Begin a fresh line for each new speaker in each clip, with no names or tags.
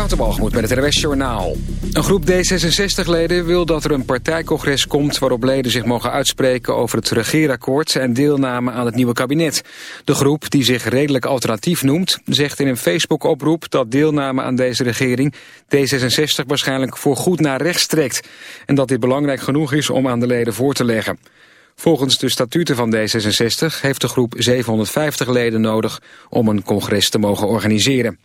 Waterbalgemoed met het RWS Journaal. Een groep D66-leden wil dat er een partijcongres komt... waarop leden zich mogen uitspreken over het regeerakkoord... en deelname aan het nieuwe kabinet. De groep, die zich redelijk alternatief noemt... zegt in een Facebook-oproep dat deelname aan deze regering... D66 waarschijnlijk voor goed naar rechts trekt... en dat dit belangrijk genoeg is om aan de leden voor te leggen. Volgens de statuten van D66 heeft de groep 750 leden nodig... om een congres te mogen organiseren.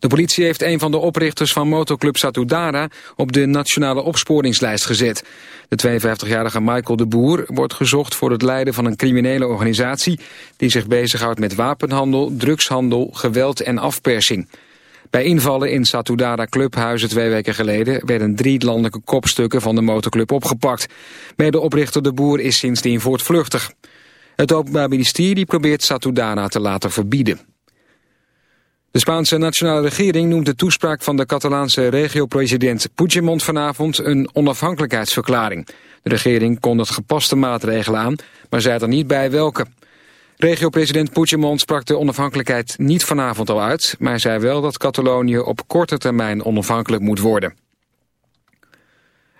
De politie heeft een van de oprichters van motoclub Satudara op de nationale opsporingslijst gezet. De 52-jarige Michael de Boer wordt gezocht voor het leiden van een criminele organisatie die zich bezighoudt met wapenhandel, drugshandel, geweld en afpersing. Bij invallen in Satudara Clubhuizen twee weken geleden werden drie landelijke kopstukken van de motorclub opgepakt. Mede-oprichter de Boer is sindsdien voortvluchtig. Het Openbaar Ministerie probeert Satudara te laten verbieden. De Spaanse nationale regering noemt de toespraak van de Catalaanse regio-president Puigdemont vanavond een onafhankelijkheidsverklaring. De regering kondigt gepaste maatregelen aan, maar zei er niet bij welke. Regio-president Puigdemont sprak de onafhankelijkheid niet vanavond al uit, maar zei wel dat Catalonië op korte termijn onafhankelijk moet worden.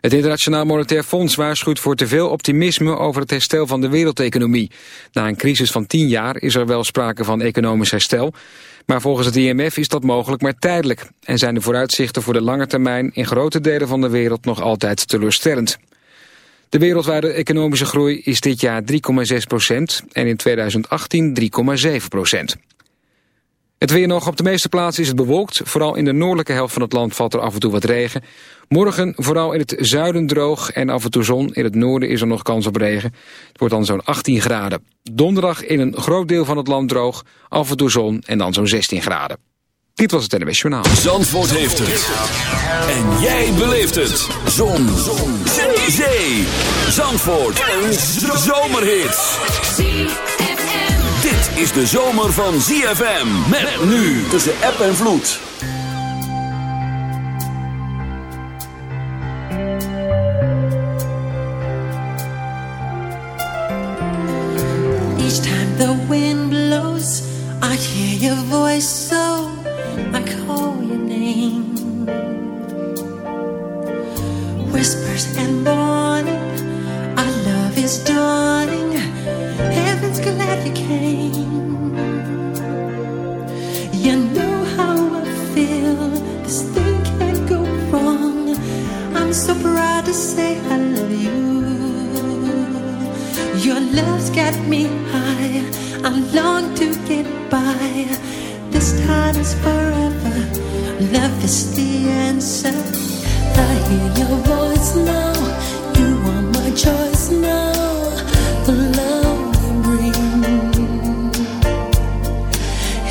Het Internationaal Monetair Fonds waarschuwt voor te veel optimisme over het herstel van de wereldeconomie. Na een crisis van tien jaar is er wel sprake van economisch herstel, maar volgens het IMF is dat mogelijk maar tijdelijk en zijn de vooruitzichten voor de lange termijn in grote delen van de wereld nog altijd teleurstellend. De wereldwijde economische groei is dit jaar 3,6 procent en in 2018 3,7 procent. Het weer nog. Op de meeste plaatsen is het bewolkt. Vooral in de noordelijke helft van het land valt er af en toe wat regen. Morgen vooral in het zuiden droog en af en toe zon. In het noorden is er nog kans op regen. Het wordt dan zo'n 18 graden. Donderdag in een groot deel van het land droog. Af en toe zon en dan zo'n 16 graden. Dit was het NWS Journaal.
Zandvoort heeft het. En jij beleeft het. Zon. zon. Zee. Zandvoort. Een zomerhit is de zomer van ZFM. Met nu tussen app en vloed.
Each time the wind blows, I hear your voice so I call your name. Whispers and warning, is dawning. Heaven's glad you came. You know how I feel. This thing can't go wrong. I'm so proud to say I love you. Your love's got me high. I long to get by. This time is forever. Love is the answer. I hear your voice now. You are my choice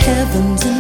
heavens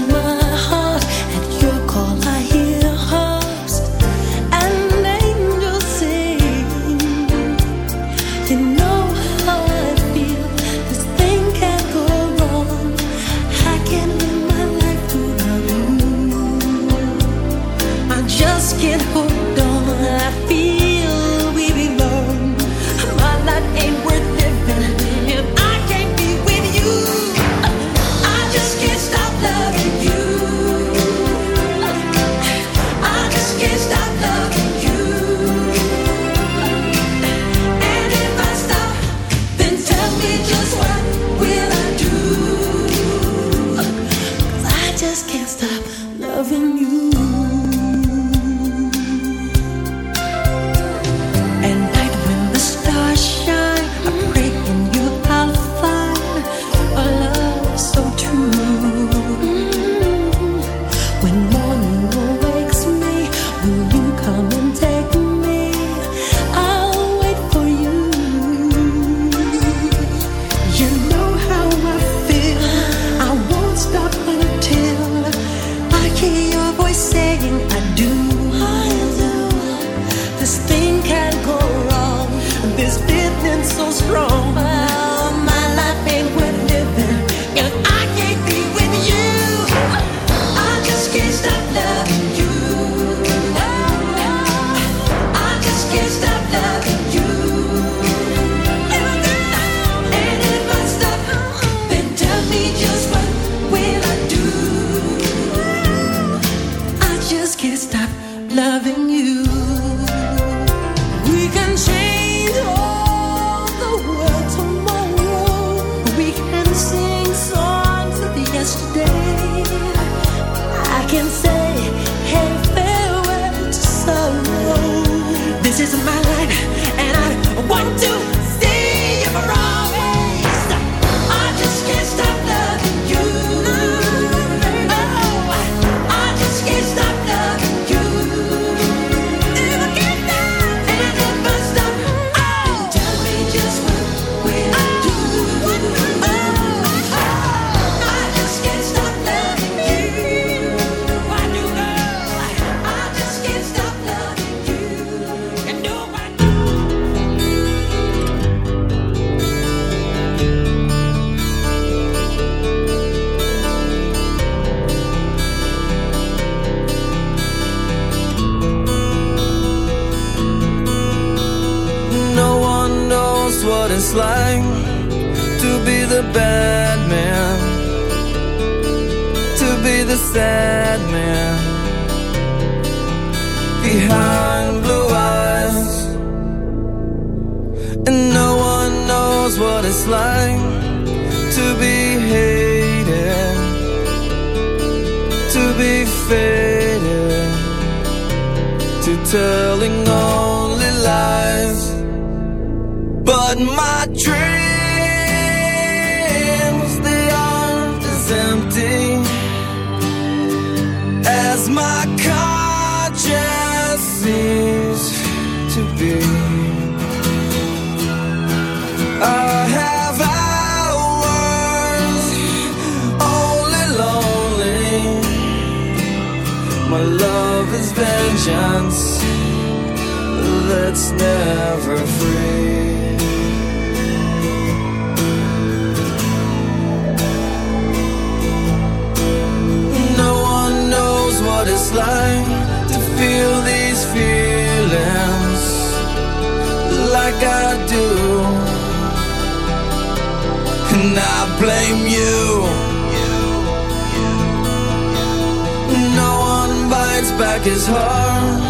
back is hard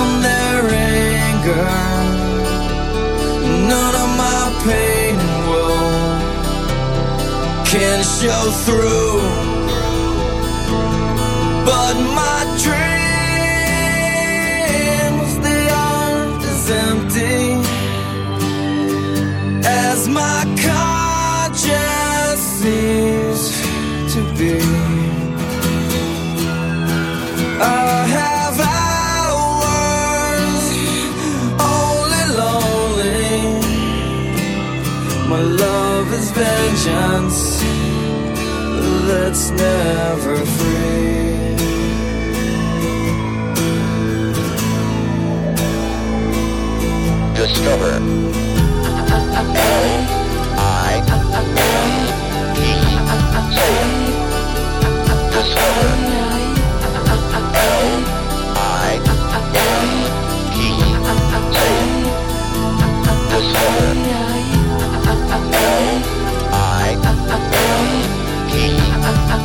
on their anger. None of my pain and woe
can show through, but my dreams they aren't as empty as my conscience seems to be. Vengeance that's never free.
Discover. I. Discover.
No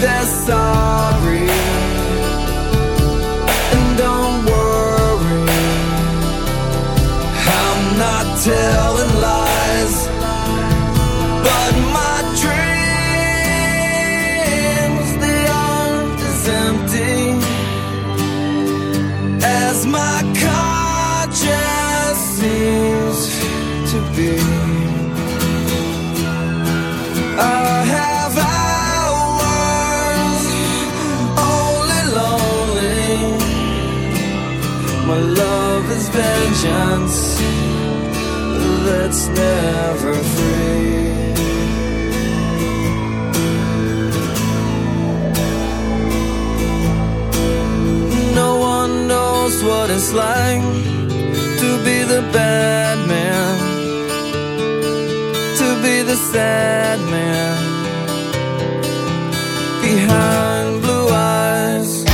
they're sorry. And don't worry, I'm not telling it's never free. No one knows what it's like to be the bad man, to be the sad man. Behind blue eyes.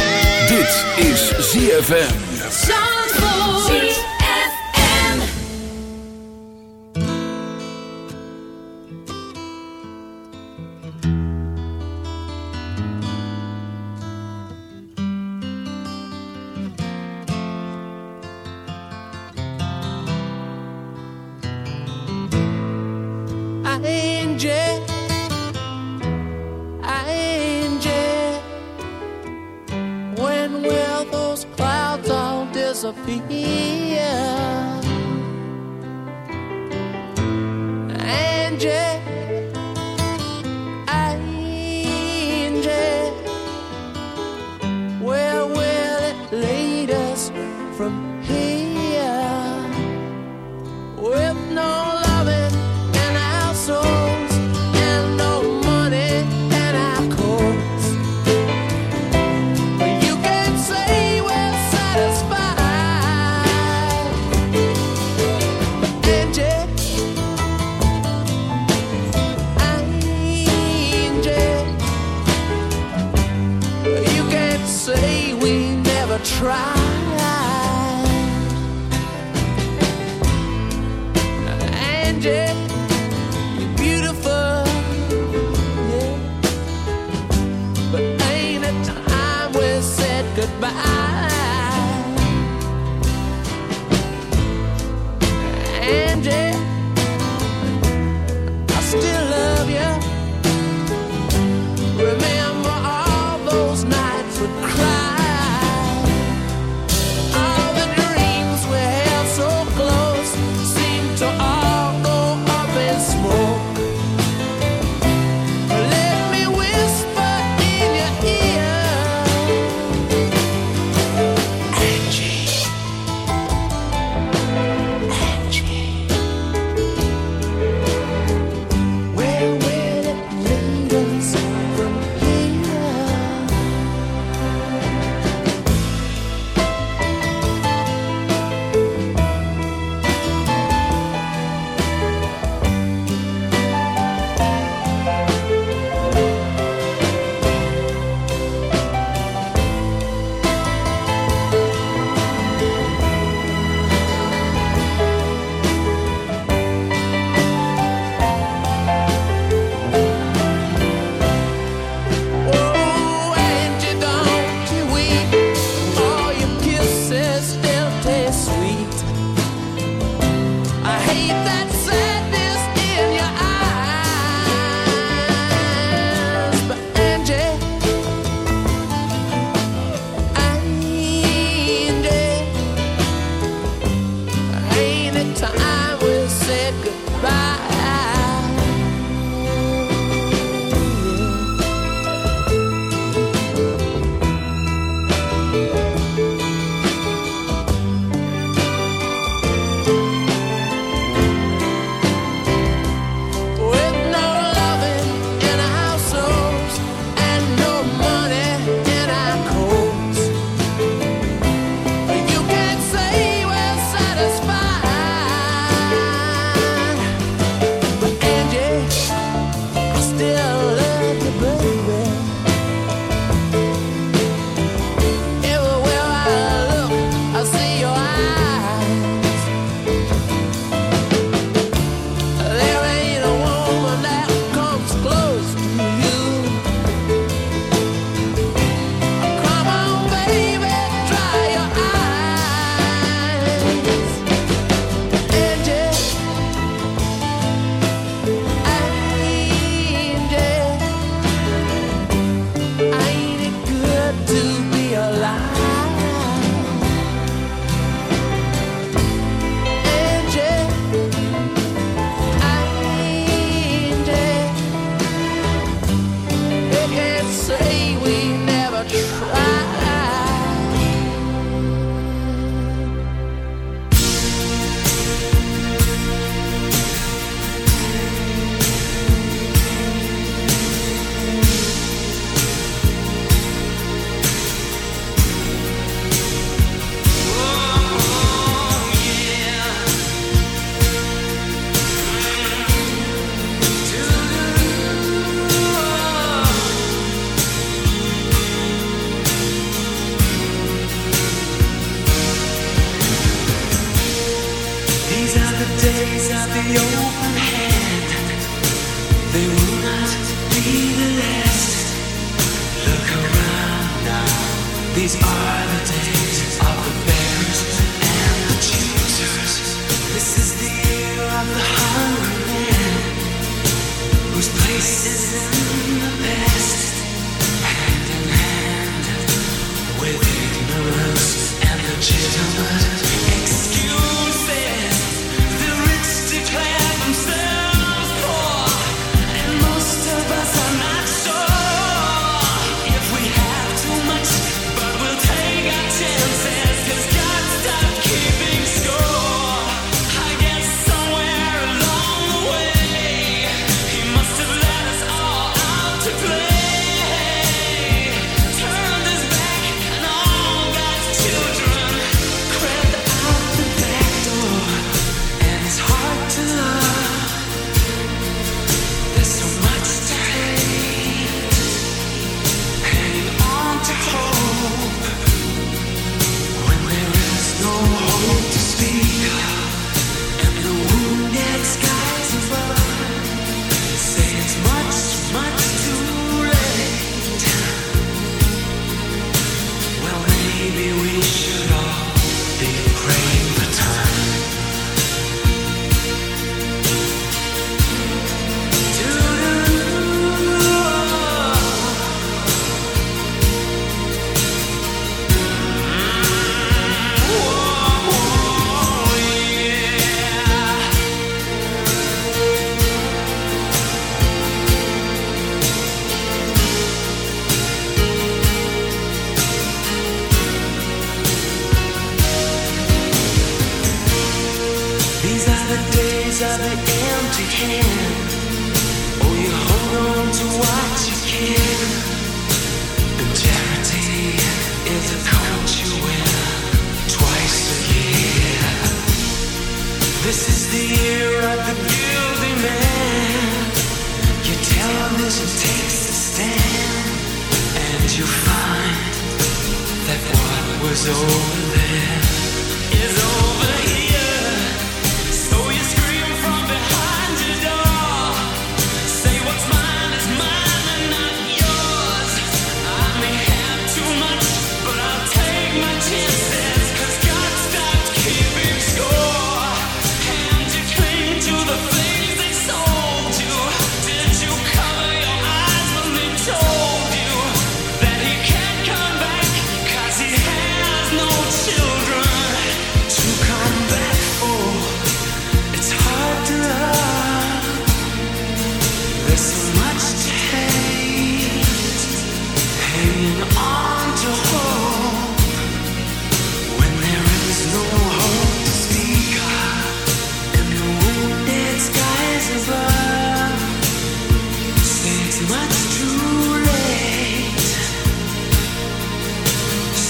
Is ZFM.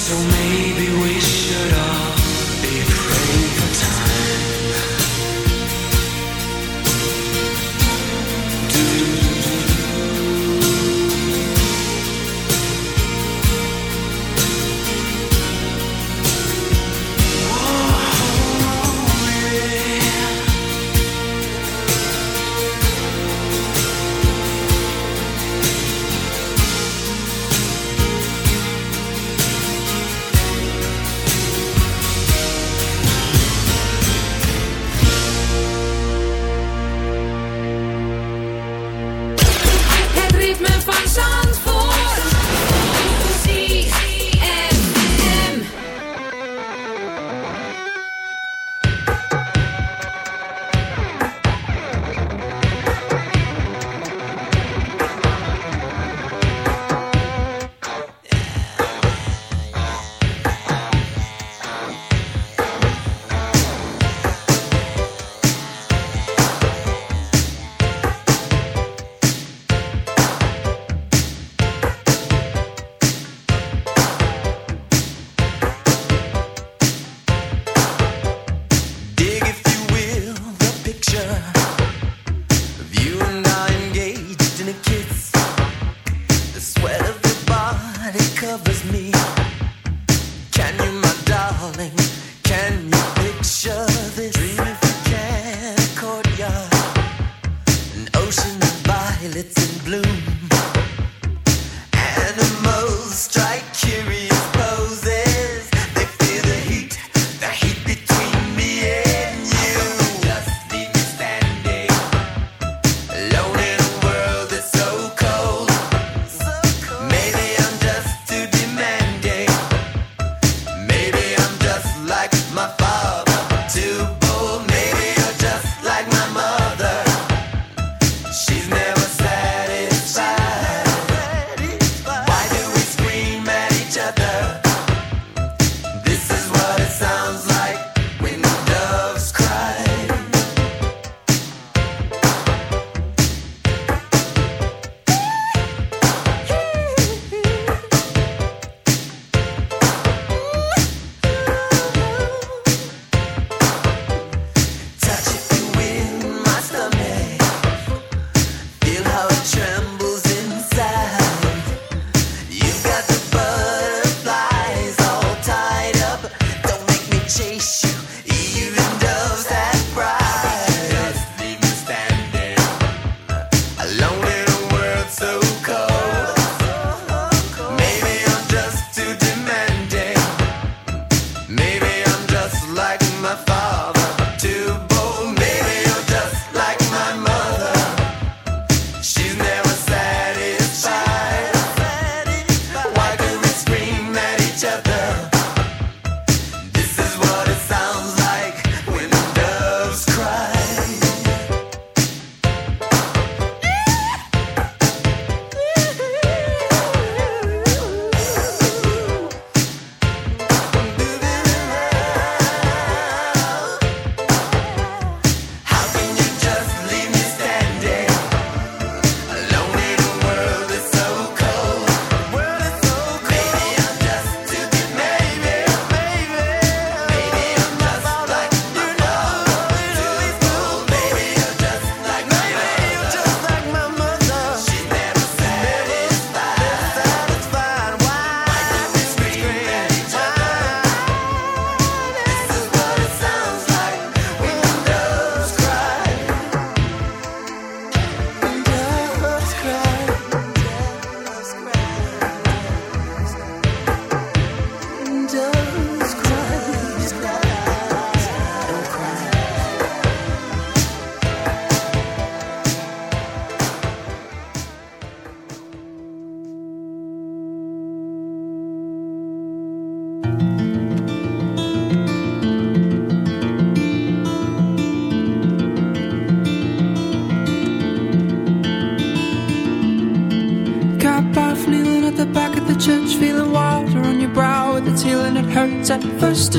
So
maybe we should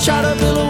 Try to build a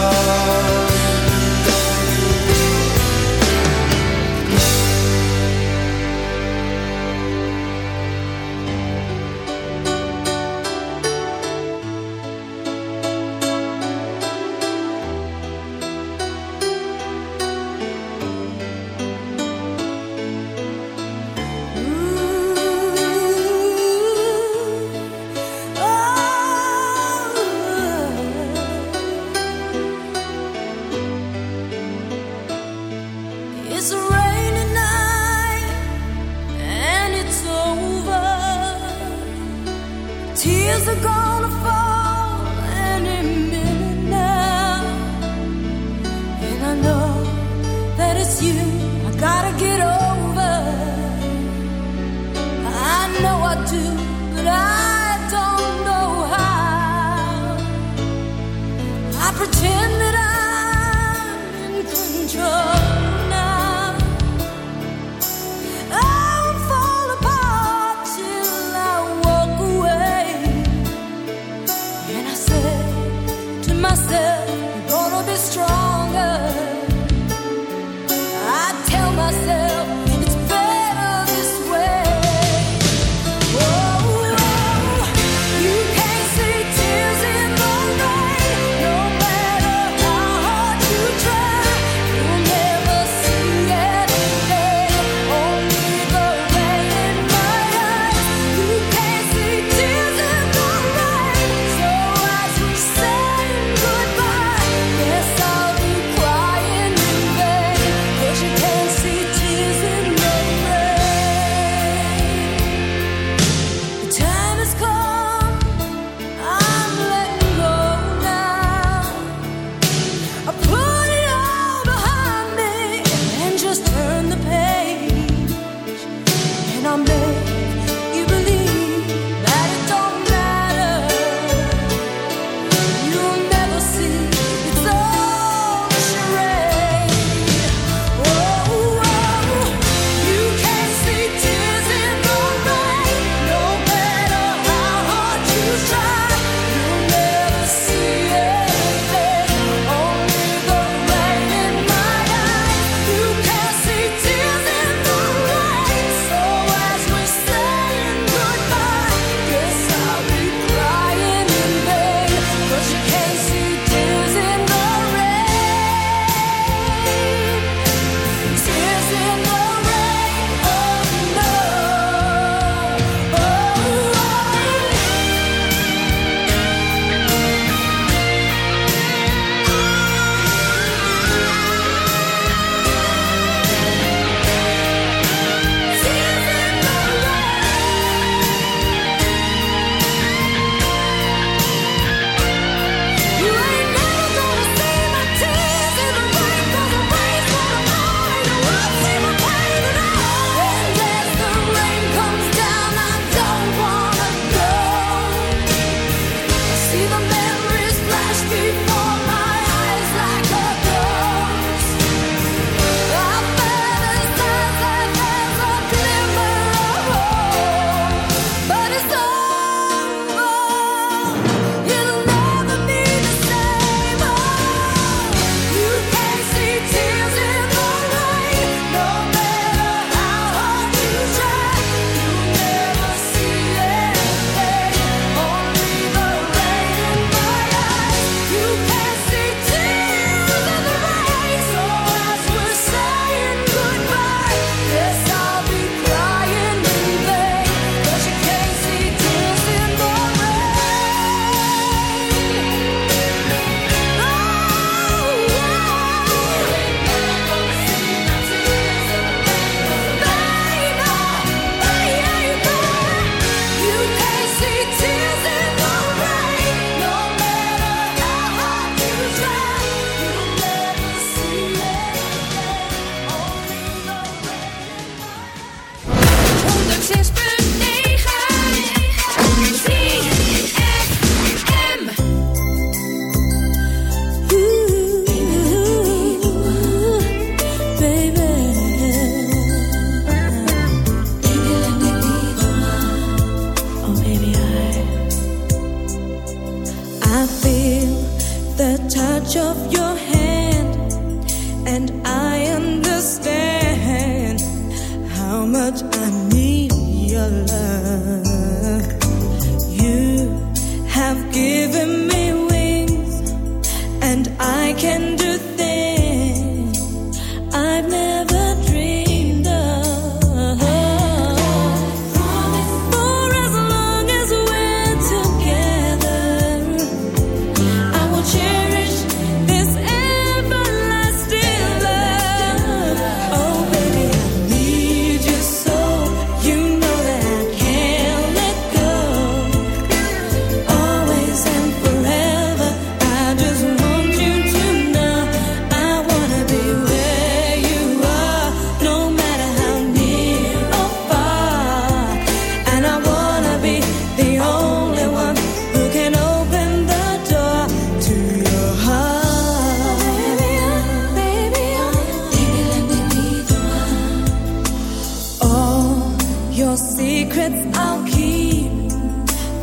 secrets I'll keep.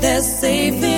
They're safe
in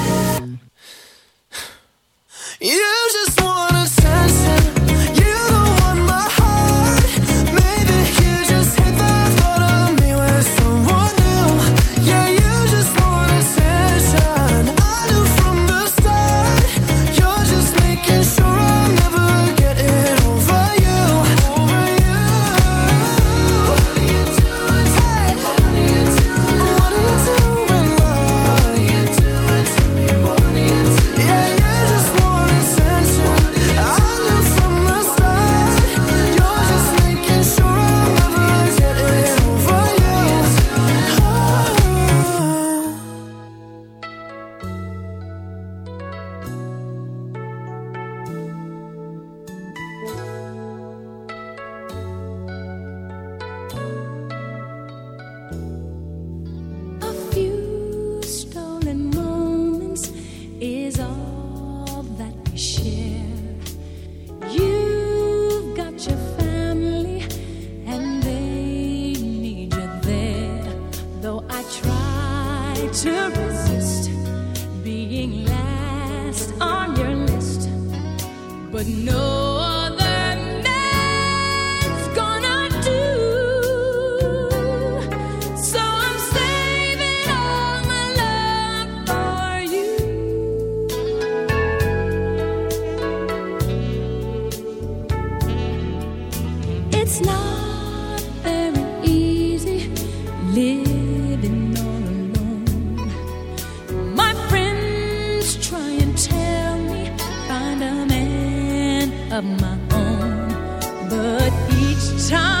of
my
own. But each time